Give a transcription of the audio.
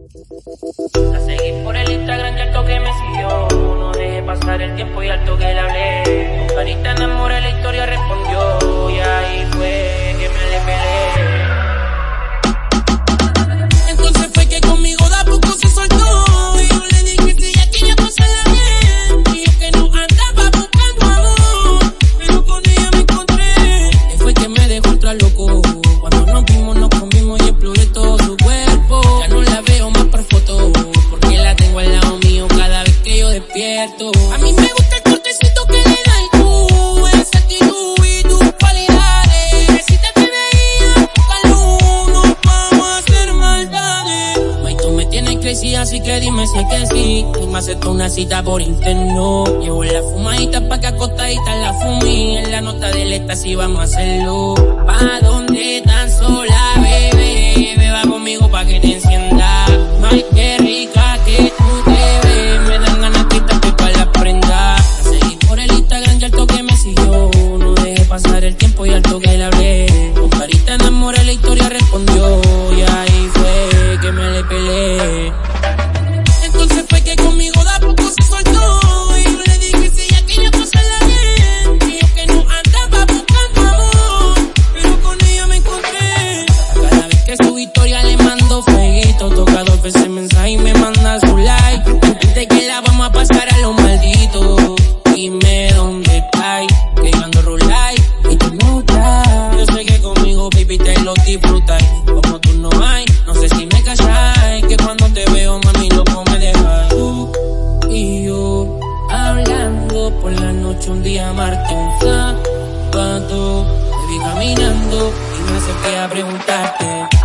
La seguí por el Instagram y alto que me siguió. No dejé pasar el tiempo y alto que le hablé. Con carita enamoré la historia respondió. Y ahí fue que me le peleé. Entonces fue que conmigo da poco se soltó. Y yo le dije que ella quería pasarla bien. Y yo que no andaba buscando amor. Pero con ella me encontré. Y fue que me dejó ultra loco. Cuando nos vimos, nos comimos y exploré todo A mí me gusta el cortecito que le da el cu. Esa actitud y tus cualidades. Si te veía, busca nos vamos a hacer maldades. May, tú me tienes crazy, así que dime si es que sí. Y me aceptó una cita por interno. Llevo la fumadita pa' que acostadita la fumí. En la nota del éxtasis vamos a hacerlo. ¿Pa' dónde tan sola, Entonces fue que conmigo da poco se soltó. Y yo le dije si ya que yo no se la di. Yo que no andaba buscando amor. Pero con ella me encontré. Cada vez que su historia le mando fueguito. Toca dos veces mensaje y me manda su like. Antes que la vamos a pasar a los malditos. Dime dónde está. Que yo ando. Y tú no estás. Yo sé que conmigo, baby, te lo disfrutas. por la noche un día marqué un zapato. Te vi caminando y me acerqué a preguntarte.